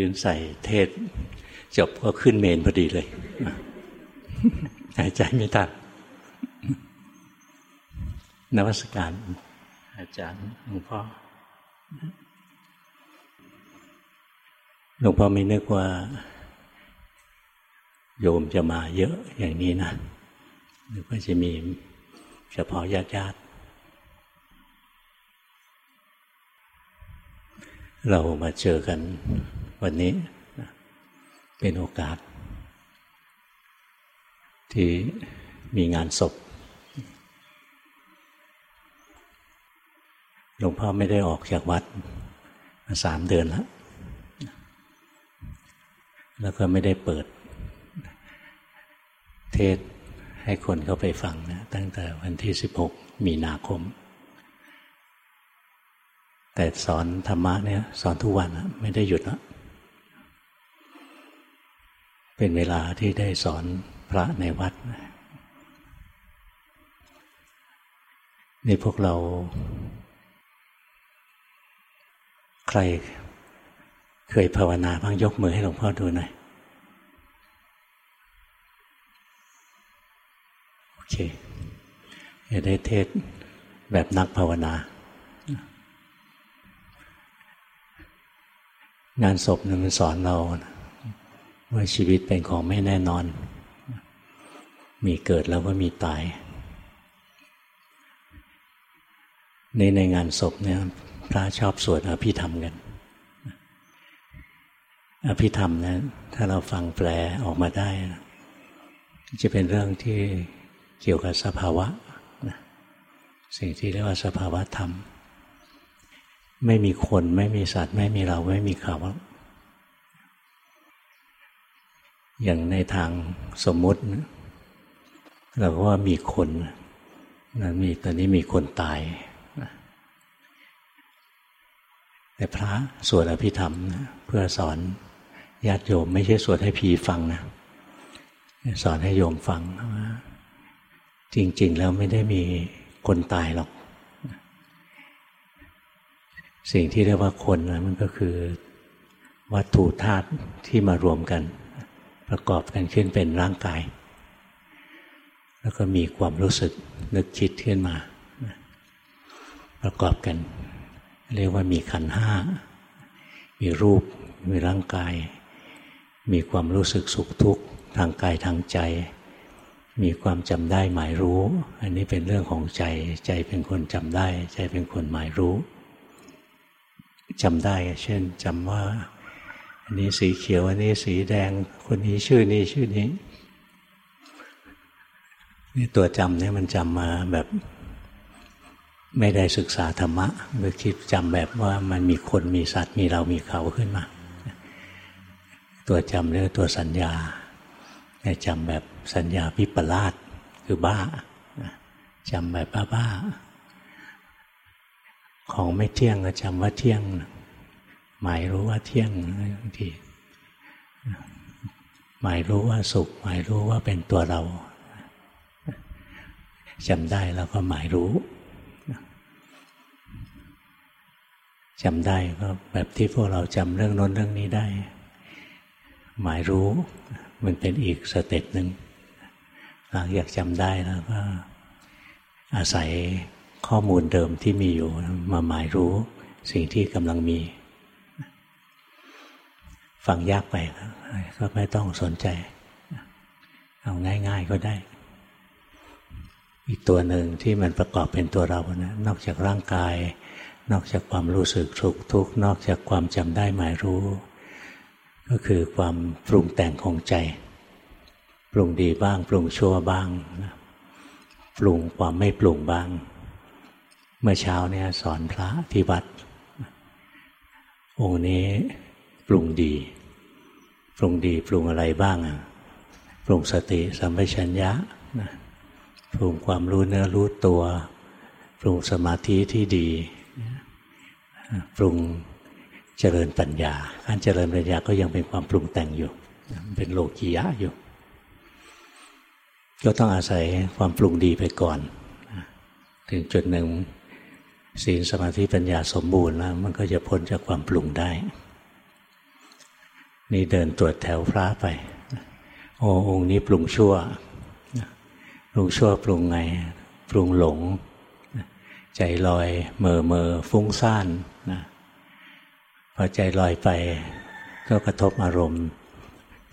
คืนใส่เทศ จบก็ขึ้นเมนพอดีเลย หายใจไม่ทันนวัสการ อาจารย์หลวงพ่อหลวงพ่อไม่นึกว่า โยมจะมาเยอะอย่างนี้นะหรือว่าจะมีเฉพาะญาติญาติเรามาเจอกัน วันนี้เป็นโอกาส ที่มีงานศพหลวงพ่อไม่ได้ออกจากวัดมาสามเดือนแล้ว แล้วก็ไม่ได้เปิด เทศให้คนเข้าไปฟังนะ ตั้งแต่วันที่สิบหกมีนาคม แต่สอนธรรมะเนี่ย สอนทุกวันไม่ได้หยุดแล้ว เป็นเวลาที่ได้สอนพระในวัดนี่พวกเรา ใครเคยภาวนาบ้างยกมือให้หลวงพ่อดูหน่อยโอเคจะได้เทศแบบนักภาวนา งานศพนึงมันสอนเรา ว่าชีวิตเป็นของไม่แน่นอน มีเกิดแล้วก็มีตายในในงานศพเนี่ยพระชอบสวดอภิธรรมกัน อภิธรรมนะถ้าเราฟังแปลออกมาได้ จะเป็นเรื่องที่เกี่ยวกับสภาวะนะสิ่งที่เรียกว่าสภาวะธรรม ไม่มีคนไม่มีสัตว์ ไม่มีเราไม่มีเขา อย่างในทางสมมุติ เราก็ว่ามีคนนะมีตอนนี้มีคนตายแต่พระสวดอภิธรรมนะเพื่อสอนญาติโยม ไม่ใช่สวดให้ผีฟังนะสอนให้โยมฟังว่าจริง ๆ แล้วไม่ได้มีคนตายหรอก สิ่งที่เรียกว่าคนนะมันก็คือวัตถุธาตุที่มารวมกัน ประกอบกันขึ้นเป็นร่างกาย แล้วก็มีความรู้สึกนึกคิดขึ้นมา ประกอบกัน เรียกว่ามีขันห้า มีรูป มีร่างกาย มีความรู้สึกสุขทุกข์ทางกายทางใจ มีความจำได้หมายรู้ อันนี้เป็นเรื่องของใจ ใจเป็นคนจำได้ ใจเป็นคนหมายรู้จำได้ เช่นจำว่า อันนี้สีเขียว อันนี้สีแดง คนนี้ชื่อนี้ชื่อนี้ นี่ตัวจำเนี่ยมันจำมาแบบ ไม่ได้ศึกษาธรรมะหรือคิดจำแบบว่ามันมีคนมีสัตว์มีเรามีเขาขึ้นมา ตัวจำเรียกตัวสัญญาแต่จำแบบสัญญาพิปลาสคือบ้าจำแบบบ้าๆของไม่เที่ยงก็จำว่าเที่ยง หมายรู้ว่าเที่ยงบางทีหมายรู้ว่าสุข หมายรู้ว่าเป็นตัวเราจำได้แล้วก็หมายรู้จำได้ก็แบบที่พวกเราจำเรื่องนั้นเรื่องนี้ได้ หมายรู้มันเป็นอีก step หนึ่งหลังจากจำได้แล้วก็อาศัยข้อมูลเดิมที่มีอยู่มาหมายรู้สิ่งที่กำลังมี ฟังยากไปก็ไม่ต้องสนใจ เอาง่าย ๆก็ได้ อีกตัวหนึ่งที่มันประกอบเป็นตัวเรานะนอกจากร่างกาย นอกจากความรู้สึกสุขทุกข์นอกจากความจำได้หมายรู้ ก็คือความปรุงแต่งของใจ ปรุงดีบ้าง ปรุงชั่วบ้างปรุงความไม่ปรุงบ้าง เมื่อเช้าเนี่ยสอนพระที่วัดองค์นี้ปรุงดี ปรุงดีปรุงอะไรบ้างอะปรุงสติสัมปชัญญะปรุงความรู้เนื้อรู้ตัว ปรุงสมาธิที่ดีปรุงเจริญปัญญา การเจริญปัญญาก็ยังเป็นความปรุงแต่งอยู่ เป็นโลกียะอยู่ ก็ต้องอาศัยความปรุงดีไปก่อน ถึงจุดหนึ่งศีลสมาธิปัญญาสมบูรณ์แล้ว มันก็จะพ้นจากความปรุงได้ นี่เดินตรวจแถวพระไป โอ้องค์นี้ปรุงชั่วปรุงชั่วปรุงไง ปรุงหลง ใจลอยเมอเมอฟุ้งซ่านนะพอใจลอยไป ก็กระทบอารมณ์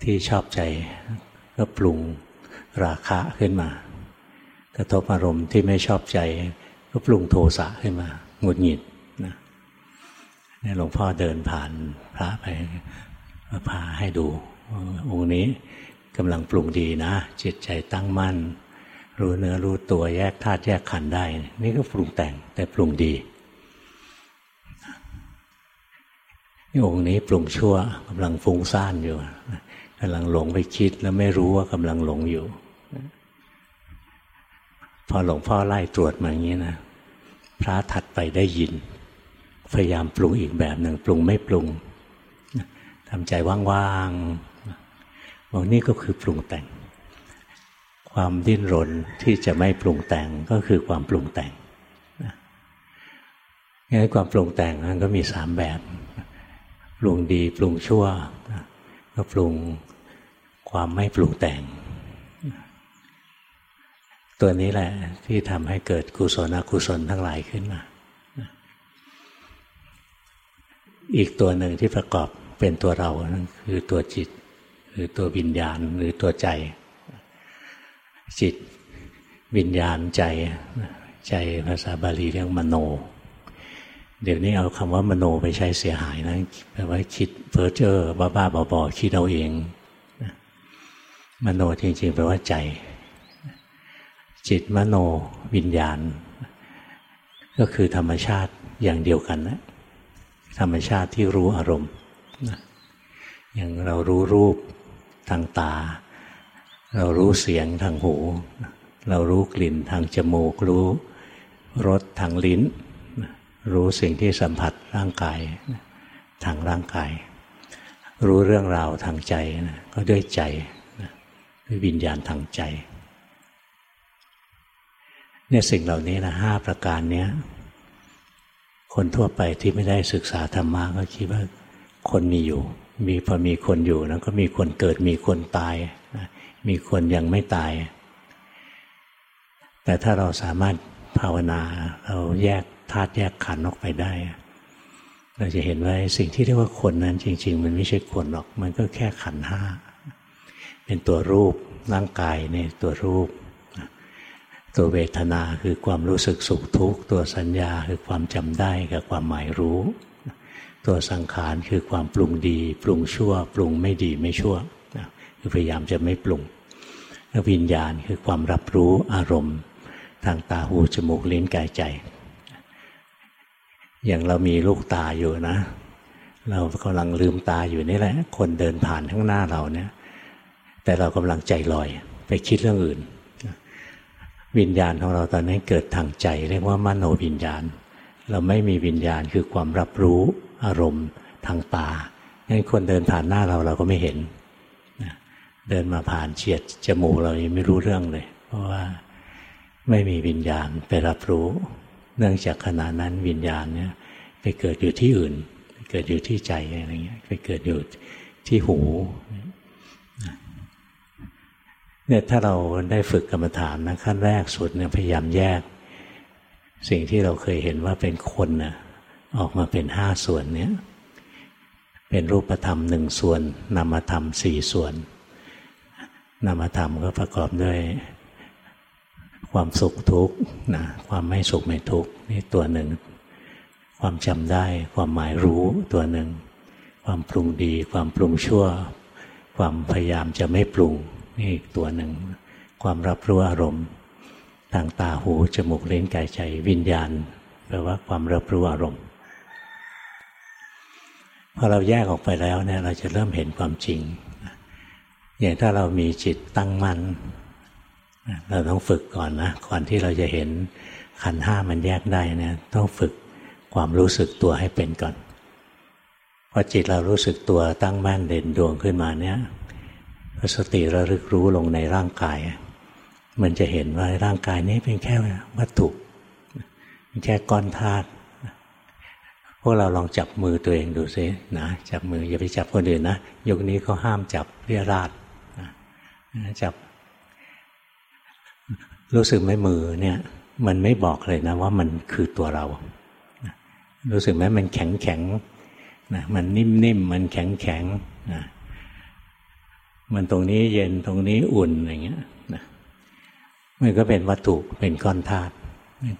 ที่ชอบใจ ก็ปรุงราคะขึ้นมา กระทบอารมณ์ที่ไม่ชอบใจ ก็ปรุงโทสะขึ้นมาหงุดหงิดนะนี่หลวงพ่อเดินผ่านพระไป พาให้ดูองค์นี้กำลังปรุงดีนะ จิตใจตั้งมั่น รู้เนื้อรู้ตัวแยกธาตุแยกขันธ์ได้ นี่ก็ปรุงแต่งแต่ปรุงดีองค์นี้ปรุงชั่วกำลังฟุ้งซ่านอยู่กำลังหลงไปคิดแล้วไม่รู้ว่ากำลังหลงอยู่ พอหลวงพ่อไล่ตรวจมาอย่างนี้นะพระถัดไปได้ยิน พยายามปรุงอีกแบบหนึ่งปรุงไม่ปรุง ทำใจว่างๆบอกนี่ก็คือปรุงแต่ง ความดิ้นรนที่จะไม่ปรุงแต่งก็คือความปรุงแต่งงั้นความปรุงแต่งมันก็มีสามแบบ ปรุงดีปรุงชั่ว ก็ปรุงความไม่ปรุงแต่ง ตัวนี้แหละที่ทำให้เกิดกุศลอกุศลทั้งหลายขึ้นมา อีกตัวหนึ่งที่ประกอบ เป็นตัวเราคือตัวจิตหรือตัววิญญาณหรือตัวใจ จิตวิญญาณใจ ใจภาษาบาลีเรียกมโน เดี๋ยวนี้เอาคำว่ามโนไปใช้เสียหายนะแปลว่าคิดเพ้อเจ้อบ้าๆบอๆคิดเอาเองมโนจริงๆแปลว่าใจ จิตมโนวิญญาณ ก็คือธรรมชาติอย่างเดียวกันนะธรรมชาติที่รู้อารมณ์ อย่างเรารู้รูปทางตา เรารู้เสียงทางหู เรารู้กลิ่นทางจมูก รู้รสทางลิ้น รู้สิ่งที่สัมผัสร่างกายทางร่างกาย รู้เรื่องราวทางใจนะก็ด้วยใจด้วยวิญญาณทางใจเนี่ยสิ่งเหล่านี้นะห้าประการเนี้ยคนทั่วไปที่ไม่ได้ศึกษาธรรมะก็คิดว่า คนมีอยู่ มีพอมีคนอยู่แล้วก็มีคนเกิดมีคนตาย มีคนยังไม่ตาย แต่ถ้าเราสามารถภาวนา เราแยกธาตุแยกขันธ์ออกไปได้ เราจะเห็นว่าสิ่งที่เรียกว่าคนนั้น จริง ๆ มันไม่ใช่คนหรอก มันก็แค่ขันห้าเป็นตัวรูปร่างกายในตัวรูป ตัวเวทนาคือความรู้สึกสุขทุกข์ ตัวสัญญาคือความจำได้กับความหมายรู้ ตัวสังขารคือความปรุงดี ปรุงชั่ว ปรุงไม่ดีไม่ชั่วคือพยายามจะไม่ปรุงแล้ววิญญาณคือความรับรู้อารมณ์ ทางตาหูจมูกลิ้นกายใจ อย่างเรามีลูกตาอยู่นะ เรากำลังลืมตาอยู่นี่แหละ คนเดินผ่านข้างหน้าเราเนี่ย แต่เรากำลังใจลอย ไปคิดเรื่องอื่น วิญญาณของเราตอนนี้เกิดทางใจ เรียกว่ามโนวิญญาณ เราไม่มีวิญญาณคือความรับรู้ อารมณ์ทางตางั้นคนเดินผ่านหน้าเราเราก็ไม่เห็นเดินมาผ่านเฉียดจมูกเรายังไม่รู้เรื่องเลย เพราะว่าไม่มีวิญญาณไปรับรู้ เนื่องจากขณะนั้นวิญญาณเนี่ยไปเกิดอยู่ที่อื่น เกิดอยู่ที่ใจอะไรเงี้ยไปเกิดอยู่ที่หูเนี่ยถ้าเราได้ฝึกกรรมฐานนะขั้นแรกสุดเนี่ยพยายามแยก สิ่งที่เราเคยเห็นว่าเป็นคนนะ ออกมาเป็นห้าส่วนเนี้ยเป็นรูปธรรมหนึ่งส่วน นามธรรมสี่ส่วน นามธรรมก็ประกอบด้วยความสุขทุกข์นะความไม่สุขไม่ทุกข์นี่ตัวหนึ่ง ความจำได้ ความหมายรู้ตัวหนึ่ง ความปรุงดี ความปรุงชั่ว ความพยายามจะไม่ปรุงนี่ตัวหนึ่ง ความรับรู้อารมณ์ทางตาหูจมูกเล่นกายใจวิญญาณแปลว่าความรับรู้อารมณ์ พอเราแยกออกไปแล้วเนี่ยเราจะเริ่มเห็นความจริงอย่างถ้าเรามีจิตตั้งมั่นเราต้องฝึกก่อนนะก่อนที่เราจะเห็นขันห้ามันแยกได้เนี่ยต้องฝึกความรู้สึกตัวให้เป็นก่อนพอจิตเรารู้สึกตัวตั้งมั่นเด่นดวงขึ้นมาเนี่ยสติระลึกรู้ลงในร่างกาย มันจะเห็นว่าร่างกายนี้เป็นแค่วัตถุเป็นแค่ก้อนธาตุ วกเราลองจับมือตัวเองดูซินะจับมืออย่าไปจับคนอื่นนะยุคนี้เขาห้ามจับเรียราดนะจับ รู้สึกไหมมือเนี่ย มันไม่บอกเลยนะ ว่ามันคือตัวเรา รู้สึกไหมมันแข็งแข็งนะมันนิ่มนิ่มมันแข็งแข็งนะมันตรงนี้เย็นตรงนี้อุ่นอย่างเงี้ยนะมันก็เป็นวัตถุเป็นก้อนธาตุ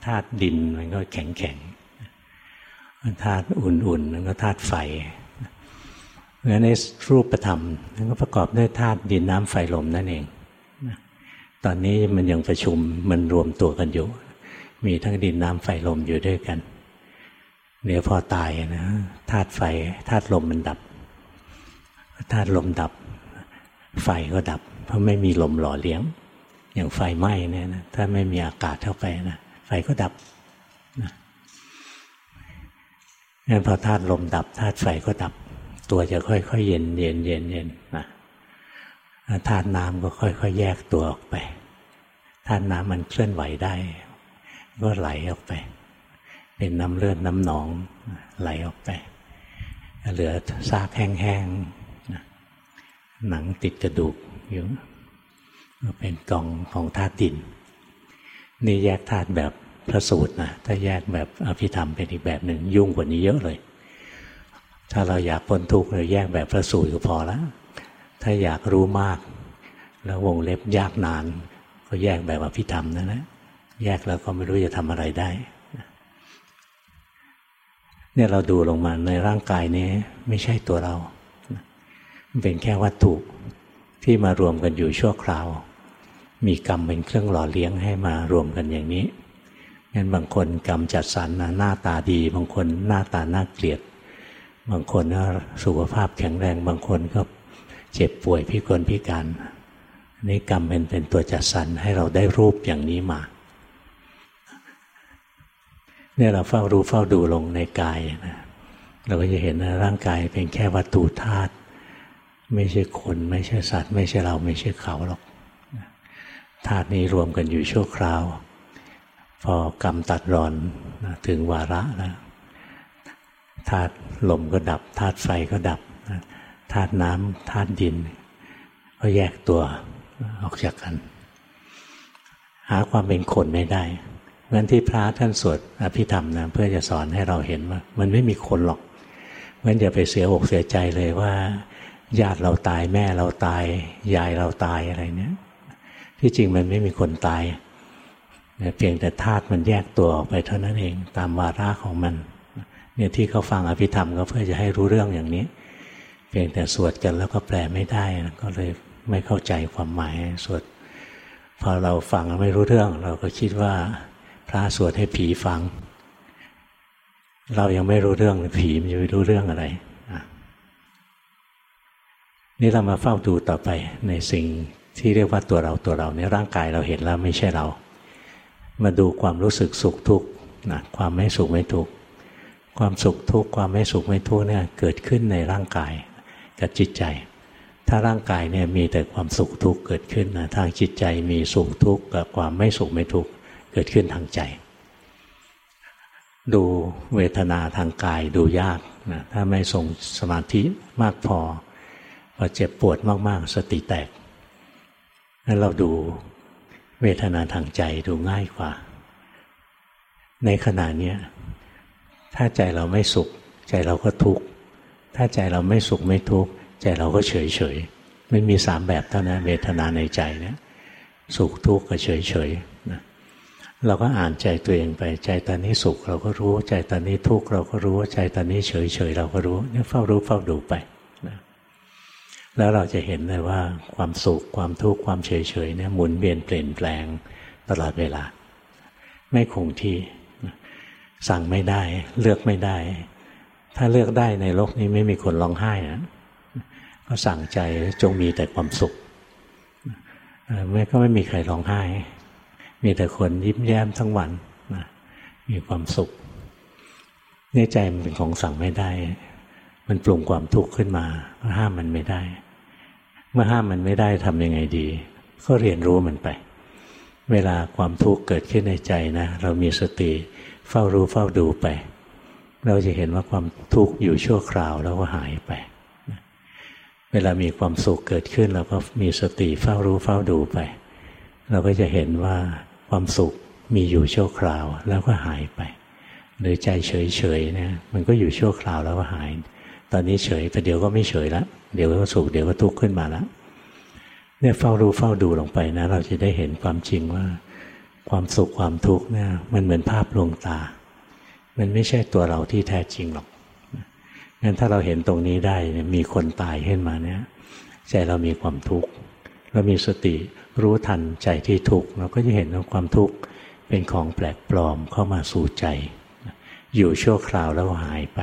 ธาตุดินมันก็แข็งแข็ง ธาตุอุ่นๆนั่นก็ธาตุไฟเพราะฉะนั้นในรูปธรรมมันก็ประกอบด้วยธาตุดินน้ำไฟลมนั่นเอง ตอนนี้มันยังประชุมมันรวมตัวกันอยู่ มีทั้งดินน้ำไฟลมอยู่ด้วยกันเดี๋ยวพอตายนะธาตุไฟธาตุลมมันดับธาตุลมดับ ไฟก็ดับ เพราะไม่มีลมหล่อเลี้ยง อย่างไฟไหม้เนี่ยนะถ้าไม่มีอากาศเข้าไปนะไฟก็ดับนะ งั้นพอธาตุลมดับธาตุไฟก็ดับ ตัวจะค่อยๆเย็นเย็นเย็นเย็นนะธาตุน้ำก็ค่อยๆแยกตัวออกไปธาตุน้ำมันเคลื่อนไหวได้ ก็ไหลออกไป เป็นน้ำเลือดน้ำหนองไหลออกไป เหลือซากแห้งๆหนังติดกระดูกอยู่เป็นกองของธาตุดิน นี่แยกธาตุแบบ พระสูตรนะถ้าแยกแบบอภิธรรมเป็นอีกแบบหนึ่งยุ่งกว่านี้เยอะเลย ถ้าเราอยากพ้นทุกข์เราแยกแบบพระสูตรก็พอแล้วถ้าอยากรู้มาก แล้ววงเล็บยากนาน ก็แยกแบบอภิธรรมนั่นแหละแยกแล้วก็ไม่รู้จะทำอะไรได้เนี่ยเราดูลงมาในร่างกายนี้ไม่ใช่ตัวเรา เป็นแค่วัตถุที่มารวมกันอยู่ชั่วคราว มีกรรมเป็นเครื่องหล่อเลี้ยงให้มารวมกันอย่างนี้ งั้นบางคนกรรมจัดสรรนะหน้าตาดี บางคนหน้าตาน่าเกลียด บางคนก็สุขภาพแข็งแรง บางคนก็เจ็บป่วยพิกลพิการนี่กรรมเป็นเป็นตัวจัดสรรให้เราได้รูปอย่างนี้มาเนี่ยเราเฝ้ารู้เฝ้าดูลงในกายนะเราก็จะเห็นนะร่างกายเป็นแค่วัตถุธาตุไม่ใช่คนไม่ใช่สัตว์ ไม่ใช่เราไม่ใช่เขาหรอกธาตุนี้รวมกันอยู่ชั่วคราว พอกรรมตัดรอนถึงวาระแล้วธาตุลมก็ดับธาตุไฟก็ดับธาตุน้ำธาตุดิน ก็แยกตัวออกจากกัน หาความเป็นคนไม่ได้เพราะนที่พระท่านสวดอภิธรรมนะเพื่อจะสอนให้เราเห็นว่า มันไม่มีคนหรอกเพราะนั้นอย่าไปเสียอกเสียใจเลยว่า ญาติเราตายแม่เราตาย ยายเราตายอะไรเนี้ยที่จริงมันไม่มีคนตาย เพียงแต่ธาตุมันแยกตัวออกไปเท่านั้นเองตามวาระของมันเนี่ยที่เขาฟังอภิธรรมก็เพื่อจะให้รู้เรื่องอย่างนี้ เพียงแต่สวดกันแล้วก็แปลไม่ได้ก็เลยไม่เข้าใจความหมายสวดพอเราฟังไม่รู้เรื่อง เราก็คิดว่าพระสวดให้ผีฟัง เรายังไม่รู้เรื่องผีมันจะไปรู้เรื่องอะไรนี่เรามาเฝ้าดูต่อไปในสิ่งที่เรียกว่าตัวเราตัวเราในร่างกายเราเห็นแล้วไม่ใช่เรา มาดูความรู้สึกสุขทุกข์นะความไม่สุขไม่ทุกข์ความสุขทุกข์ความไม่สุขไม่ทุกข์เนี่ยเกิดขึ้นในร่างกายกับจิตใจ ถ้าร่างกายเนี่ยมีแต่ความสุขทุกข์เกิดขึ้นนะทางจิตใจมีสุขทุกข์กับความไม่สุขไม่ทุกข์เกิดขึ้นทางใจ ดูเวทนาทางกายดูยากนะถ้าไม่ทรงสมาธิมากพอพอเจ็บปวดมากๆ สติแตกนั้นเราดู เวทนาทางใจดูง่ายกว่า ในขณะนี้ถ้าใจเราไม่สุข ใจเราก็ทุกข์ถ้าใจเราไม่สุขไม่ทุกข์ใจเราก็เฉยเฉยมันมีสามแบบเท่านั้นเวทนาในใจเนี่ยสุขทุกข์กับเฉยเฉยนะเราก็อ่านใจตัวเองไปใจตอนนี้สุขเราก็รู้ ใจตอนนี้ทุกข์เราก็รู้ ใจตอนนี้เฉยเฉยเราก็รู้เนี่ยเฝ้ารู้เฝ้าดูไป แล้วเราจะเห็นเลยว่าความสุขความทุกข์ความเฉยเฉยเนี่ยหมุนเวียนเปลี่ยนแปลงตลอดเวลา ไม่คงที่ สั่งไม่ได้ เลือกไม่ได้ ถ้าเลือกได้ในโลกนี้ไม่มีคนร้องไห้นะก็สั่งใจจงมีแต่ความสุขไม่ก็ไม่มีใครร้องไห้ มีแต่คนยิ้มแย้มทั้งวันมีความสุขนี่ใจมันเป็นของสั่งไม่ได้ มันปรุงความทุกข์ขึ้นมาห้ามมันไม่ได้ เมื่อห้ามมันไม่ได้ทำยังไงดี ก็เรียนรู้มันไป เวลาความทุกข์เกิดขึ้นในใจนะ เรามีสติเฝ้ารู้เฝ้าดูไป เราจะเห็นว่าความทุกข์อยู่ชั่วคราวแล้วก็หายไป เวลามีความสุขเกิดขึ้นเราก็มีสติเฝ้ารู้เฝ้าดูไป เราก็จะเห็นว่าความสุขมีอยู่ชั่วคราวแล้วก็หายไป หรือใจเฉยๆเนี่ยมันก็อยู่ชั่วคราวแล้วก็หาย ตอนนี้เฉยแต่เดี๋ยวก็ไม่เฉยแล้วเดี๋ยวก็สุขเดี๋ยวก็ทุกข์ขึ้นมาแล้วเนี่ยเฝ้ารู้เฝ้าดูลงไปนะ เราจะได้เห็นความจริงว่า ความสุขความทุกข์เนี่ยมันเหมือนภาพลวงตา มันไม่ใช่ตัวเราที่แท้จริงหรอกงั้นถ้าเราเห็นตรงนี้ได้มีคนตายขึ้นมาเนี่ยใจเรามีความทุกข์เรามีสติรู้ทันใจที่ทุกข์เราก็จะเห็นว่าความทุกข์เป็นของแปลกปลอมเข้ามาสู่ใจ อยู่ชั่วคราวแล้วหายไป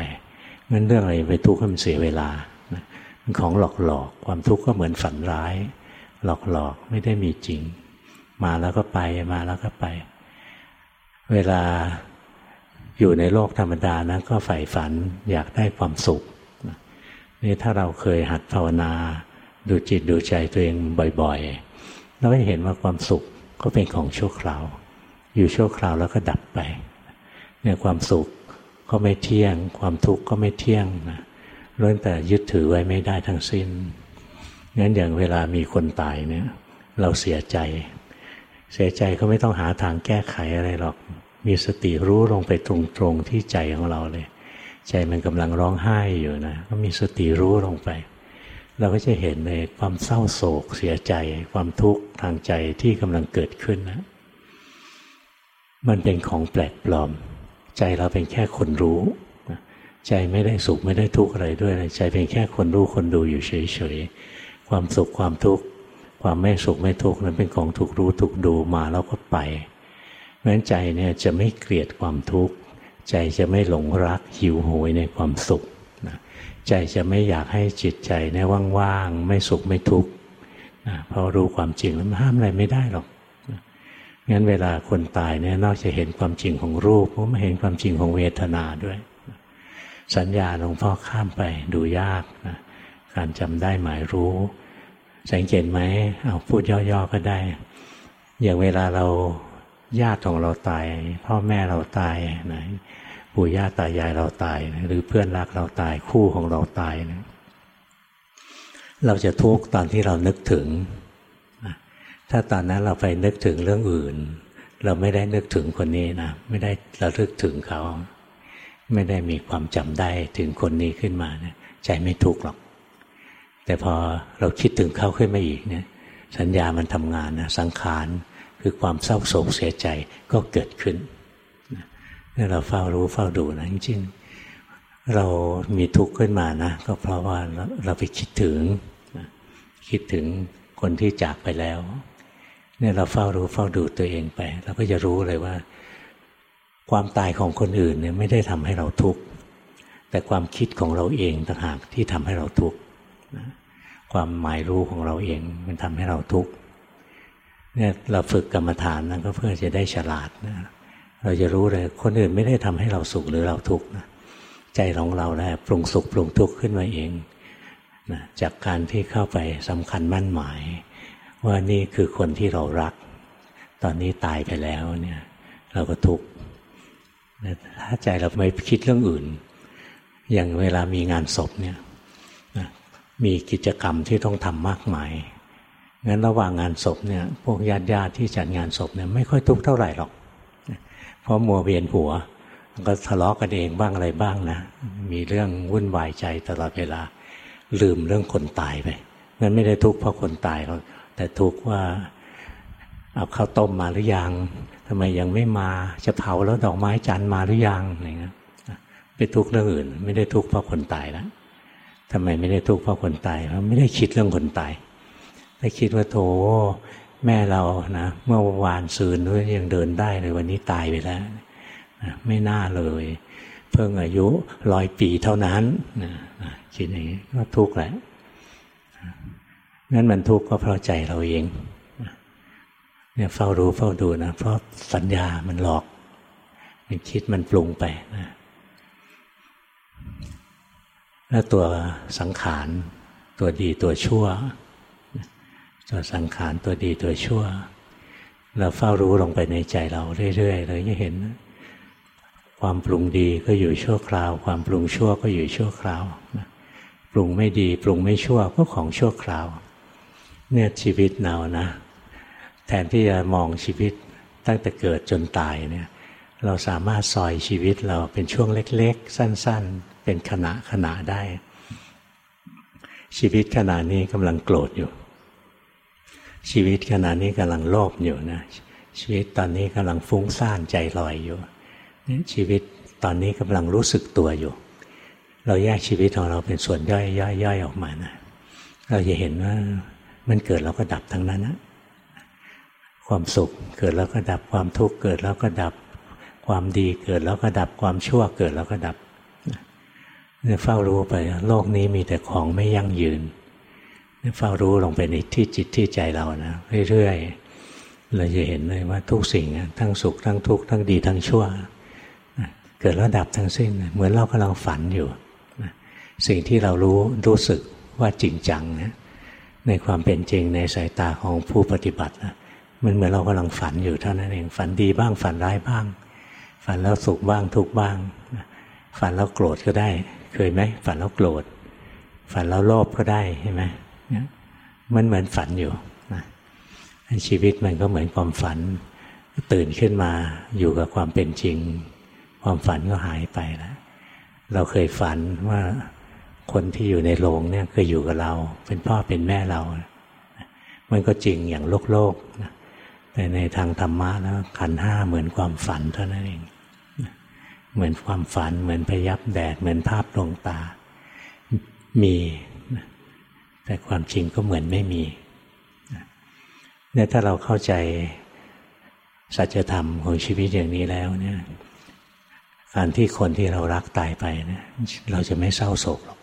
งั้นเรื่องอะไรไปทุกข์ให้มันเสียเวลามันของหลอกหลอกความทุกข์ก็เหมือนฝันร้าย หลอกหลอกไม่ได้มีจริง มาแล้วก็ไปมาแล้วก็ไป เวลาอยู่ในโลกธรรมดานะก็ใฝ่ฝันอยากได้ความสุขนี่ถ้าเราเคยหัดภาวนา ดูจิตดูใจตัวเองบ่อยๆเราก็เห็นว่าความสุขก็เป็นของชั่วคราว อยู่ชั่วคราวแล้วก็ดับไปเนี่ยความสุข ก็ไม่เที่ยง ความทุกข์ก็ไม่เที่ยงนะล้วนแต่ยึดถือไว้ไม่ได้ทั้งสิ้นงั้นอย่างเวลามีคนตายเนี่ย เราเสียใจ เสียใจก็ไม่ต้องหาทางแก้ไขอะไรหรอก มีสติรู้ลงไปตรงๆที่ใจของเราเลย ใจมันกำลังร้องไห้อยู่นะ ก็มีสติรู้ลงไป เราก็จะเห็นในความเศร้าโศก เสียใจ ความทุกข์ทางใจที่กำลังเกิดขึ้นนะมันเป็นของแปลกปลอม ใจเราเป็นแค่คนรู้ ใจไม่ได้สุขไม่ได้ทุกข์อะไรด้วยใจเป็นแค่คนรู้คนดูอยู่เฉยๆความสุขความทุกข์ความไม่สุขไม่ทุกข์นั้นเป็นของถูกรู้ถูกดูมาแล้วก็ไปเพราะฉะนั้นใจเนี่ยจะไม่เกลียดความทุกข์ใจจะไม่หลงรักหิวโหยในความสุขนะใจจะไม่อยากให้จิตใจเนี่ยว่างๆไม่สุขไม่ทุกข์นะเพราะรู้ความจริงแล้วมันห้ามอะไรไม่ได้หรอก งั้นเวลาคนตายเนี่ยนอกจากเห็นความจริงของรูปก็มาเห็นความจริงของเวทนาด้วย สัญญาหลวงพ่อข้ามไปดูยากนะการจำได้หมายรู้ สังเกตไหมเอาพูดย่อๆก็ได้ อย่างเวลาเราญาติของเราตาย พ่อแม่เราตายนะปู่ย่าตายายเราตาย หรือเพื่อนรักเราตายคู่ของเราตายนะเราจะทุกข์ตอนที่เรานึกถึง ถ้าตอนนั้นเราไปนึกถึงเรื่องอื่น เราไม่ได้นึกถึงคนนี้นะไม่ได้เระลึกถึงเขา ไม่ได้มีความจำได้ถึงคนนี้ขึ้นมาเนี่ยใจไม่ทุกข์หรอก แต่พอเราคิดถึงเขาขึ้นมาอีกเนี่ย สัญญามันทำงานนะสังขารคือความเศร้าโศกเสียใจก็เกิดขึ้นนี่เราเฝ้ารู้เฝ้าดูนะจริงๆเรามีทุกข์ขึ้นมานะก็เพราะว่าเราไปคิดถึง คิดถึงคนที่จากไปแล้ว เนี่ยเราเฝ้ารู้เฝ้าดูตัวเองไปเราก็จะรู้เลยว่า ความตายของคนอื่นเนี่ยไม่ได้ทำให้เราทุกข์แต่ความคิดของเราเองต่างหากที่ทำให้เราทุกข์ความหมายรู้ของเราเองมันทำให้เราทุกข์เนี่ยเราฝึกกรรมฐานนั่นก็เพื่อจะได้ฉลาดนะเราจะรู้เลยคนอื่นไม่ได้ทำให้เราสุขหรือเราทุกข์นะใจของเราแหละปรุงสุขปรุงทุกข์ขึ้นมาเองนะจากการที่เข้าไปสำคัญมั่นหมาย ว่านี่คือคนที่เรารัก ตอนนี้ตายไปแล้วเนี่ย เราก็ทุกข์ถ้าใจเราไม่คิดเรื่องอื่น อย่างเวลามีงานศพเนี่ยมีกิจกรรมที่ต้องทำมากมายงั้นระหว่างงานศพเนี่ยพวกญาติญาติที่จัดงานศพเนี่ยไม่ค่อยทุกข์เท่าไหร่หรอก เพราะมัวเวียนหัว ก็ทะเลาะกันเองบ้างอะไรบ้างนะ มีเรื่องวุ่นวายใจตลอดเวลา ลืมเรื่องคนตายไปงั้นไม่ได้ทุกข์เพราะคนตายหรอก แต่ทุกว่าเอาข้าวต้มมาหรือยังทำไมยังไม่มาจะเผาแล้วดอกไม้จันทร์มาหรือยังอะไรเงี้ยไปทุกเรื่องอื่น ไม่ได้ทุกเพราะคนตายแล้วทำไมไม่ได้ทุกเพราะคนตายเพราะไม่ได้คิดเรื่องคนตายได้คิดว่าโถแม่เรานะเมื่อวานซืนด้วยยังเดินได้เลยวันนี้ตายไปแล้วไม่น่าเลย เพิ่งอายุร้อยปีเท่านั้นคิดอย่างนี้ก็ทุกข์แหละ งั้นมันทุกข์ก็เพราะใจเราเองเนี่ยเฝ้ารู้เฝ้าดูนะ เพราะสัญญามันหลอก มันคิดมันปรุงไปนะแล้วตัวสังขารตัวดีตัวชั่ว ตัวสังขารตัวดีตัวชั่ว เราเฝ้ารู้ลงไปในใจเราเรื่อยๆเลยจะเห็น ความปรุงดีก็อยู่ชั่วคราว ความปรุงชั่วก็อยู่ชั่วคราวปรุงไม่ดี ปรุงไม่ชั่วก็ของชั่วคราว เนี่ยชีวิตเรานะ แทนที่จะมองชีวิตตั้งแต่เกิดจนตายเนี่ยเราสามารถซอยชีวิตเราเป็นช่วงเล็ก ๆ สั้น ๆ เป็นขณะขณะได้ ชีวิตขณะนี้กำลังโกรธอยู่ ชีวิตขณะนี้กำลังโลภอยู่นะชีวิตตอนนี้กำลังฟุ้งซ่านใจลอยอยู่ชีวิตตอนนี้กำลังรู้สึกตัวอยู่ เราแยกชีวิตของเราเป็นส่วนย่อยย่ออยออกมานะเราจะเห็นว่า มันเกิดแล้วก็ดับทั้งนั้นนะความสุขเกิดแล้วก็ดับความทุกข์เกิดแล้วก็ดับ ความดีเกิดแล้วก็ดับความชั่วเกิดแล้วก็ดับเนี่ยเฝ้ารู้ไป โลกนี้มีแต่ของไม่ยั่งยืนเนี่ยเฝ้ารู้ลงไปในที่จิตที่ใจเรานะเรื่อยๆเราจะเห็นเลยว่าทุกสิ่งทั้งสุขทั้งทุกข์ทั้งดีทั้งชั่วเกิดแล้วดับทั้งสิ้น เหมือนเรากำลังฝันอยู่สิ่งที่เรารู้รู้สึกว่าจริงจังนะ ในความเป็นจริงในสายตาของผู้ปฏิบัตินะมันเหมือนเรากำลังฝันอยู่เท่านั้นเองฝันดีบ้างฝันร้ายบ้าง ฝันแล้วสุขบ้างทุกบ้าง ฝันแล้วโกรธก็ได้ เคยไหมฝันแล้วโกรธ ฝันแล้วโลภก็ได้ใช่ไหมมันเหมือนฝันอยู่นะชีวิตมันก็เหมือนความฝัน ตื่นขึ้นมาอยู่กับความเป็นจริง ความฝันก็หายไปแล้วเราเคยฝันว่า คนที่อยู่ในโรงเนี่ยเคยอยู่กับเรา เป็นพ่อเป็นแม่เรา มันก็จริงอย่างโลกโลกแต่ในทางธรรมะแล้วขันห้าเหมือนความฝันเท่านั้นเองเหมือนความฝัน เหมือนพยับแดด เหมือนภาพลงตา มี แต่ความจริงก็เหมือนไม่มีเนี่ยถ้าเราเข้าใจสัจธรรมของชีวิตอย่างนี้แล้วเนี่ยการที่คนที่เรารักตายไปเนี่ยเราจะไม่เศร้าโศกหรอก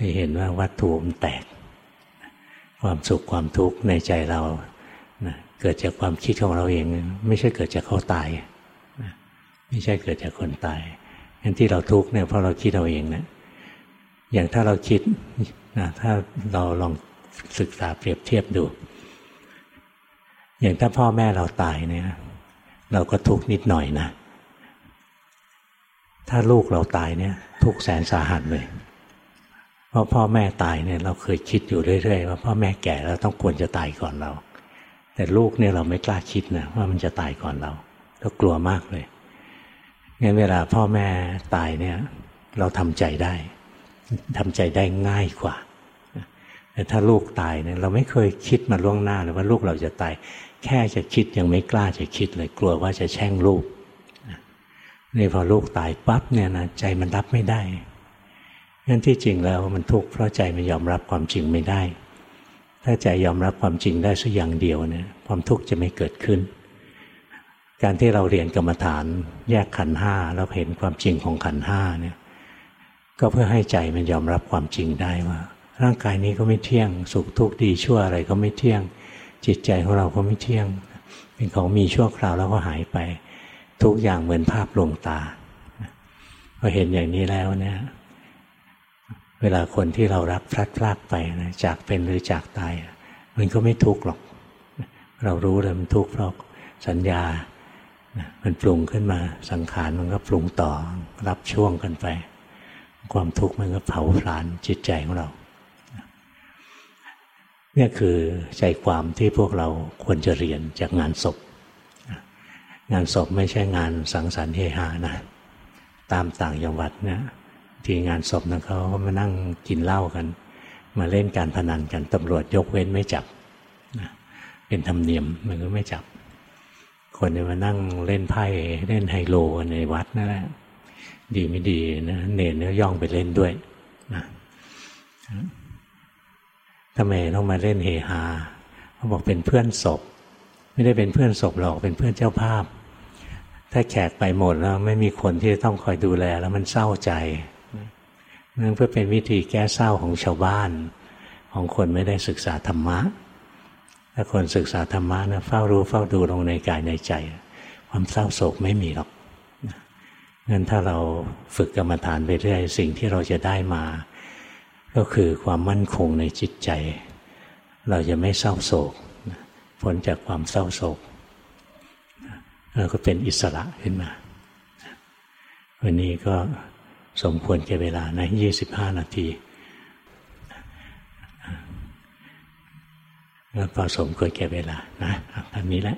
ไปเห็นว่าวัตถุมันแตก ความสุขความทุกข์ในใจเราเกิดจากความคิดของเราเอง ไม่ใช่เกิดจากเขาตายไม่ใช่เกิดจากคนตายงั้นที่เราทุกข์เนี่ยเพราะเราคิดเอาเองนะอย่างถ้าเราคิดนะถ้าเราลองศึกษาเปรียบเทียบดู อย่างถ้าพ่อแม่เราตายเนี่ย เราก็ทุกข์นิดหน่อยนะ ถ้าลูกเราตายเนี่ย ทุกแสนสาหัสเลย ราะพ่อแม่ตายเนี่ยเราเคยคิดอยู่เรื่อยๆว่าพ่อแม่แก่แล้วต้องควรจะตายก่อนเรา แต่ลูกเนี่ยเราไม่กล้าคิดนะว่ามันจะตายก่อนเราเรากลัวมากเลยงั้นเวลาพ่อแม่ตายเนี่ย เราทำใจได้ทำใจได้ง่ายกว่าแต่ถ้าลูกตายเนี่ยเราไม่เคยคิดมาล่วงหน้าเลยว่าลูกเราจะตาย แค่จะคิดยังไม่กล้าจะคิดเลย กลัวว่าจะแช่งลูกนี่พอลูกตายปั๊บเนี่ยนะใจมันรับไม่ได้ งั้นที่จริงแล้วมันทุกข์เพราะใจมันยอมรับความจริงไม่ได้ ถ้าใจยอมรับความจริงได้สักอย่างเดียวเนี่ยความทุกข์จะไม่เกิดขึ้น การที่เราเรียนกรรมฐานแยกขันห้าแล้วเห็นความจริงของขันห้าเนี่ยก็เพื่อให้ใจมันยอมรับความจริงได้ว่า ร่างกายนี้ก็ไม่เที่ยง สุขทุกข์ดีชั่วอะไรก็ไม่เที่ยง จิตใจของเราก็ไม่เที่ยง เป็นของมีชั่วคราวแล้วก็หายไป ทุกอย่างเหมือนภาพลวงตาพอเห็นอย่างนี้แล้วเนี่ย เวลาคนที่เรารักพลัดพรากไปนะจากเป็นหรือจากตาย มันก็ไม่ทุกข์หรอก เรารู้เลยมันทุกข์เพราะสัญญา มันปรุงขึ้นมาสังขารมันก็ปรุงต่อรับช่วงกันไป ความทุกข์มันก็เผาผลาญจิตใจของเราเนี่ยคือใจความที่พวกเราควรจะเรียนจากงานศพ งานศพไม่ใช่งานสังสรรค์เฮฮานะ ตามต่างจังหวัดเนี่ย ที่งานศพนะเขาก็มานั่งกินเหล้ากัน มาเล่นการพนันกันตำรวจยกเว้นไม่จับเป็นธรรมเนียมมันก็ไม่จับ คนจะมานั่งเล่นไพ่เล่นไฮโลในวัดนั่นแหละดีไม่ดีนะเนรเนี่ยย่องไปเล่นด้วยนะทำไมต้องมาเล่นเฮฮาเขาบอกเป็นเพื่อนศพ ไม่ได้เป็นเพื่อนศพหรอกเป็นเพื่อนเจ้าภาพ ถ้าแขกไปหมดแล้วไม่มีคนที่ต้องคอยดูแลแล้วมันเศร้าใจ นั่นเพื่อเป็นวิธีแก้เศร้าของชาวบ้าน ของคนไม่ได้ศึกษาธรรมะ ถ้าคนศึกษาธรรมะนะเฝ้ารู้เฝ้าดูลงในกายในใจ ความเศร้าโศกไม่มีหรอกงั้นถ้าเราฝึกกรรมฐานไปเรื่อยสิ่งที่เราจะได้มา ก็คือความมั่นคงในจิตใจ เราจะไม่เศร้าโศกพ้นจากความเศร้าโศกเราก็เป็นอิสระขึ้นมา วันนี้ก็ สมควรแก่เวลานะยี่สิบห้านาทีแล้วก็สมควรแก่เวลานะท่านนี้แหละ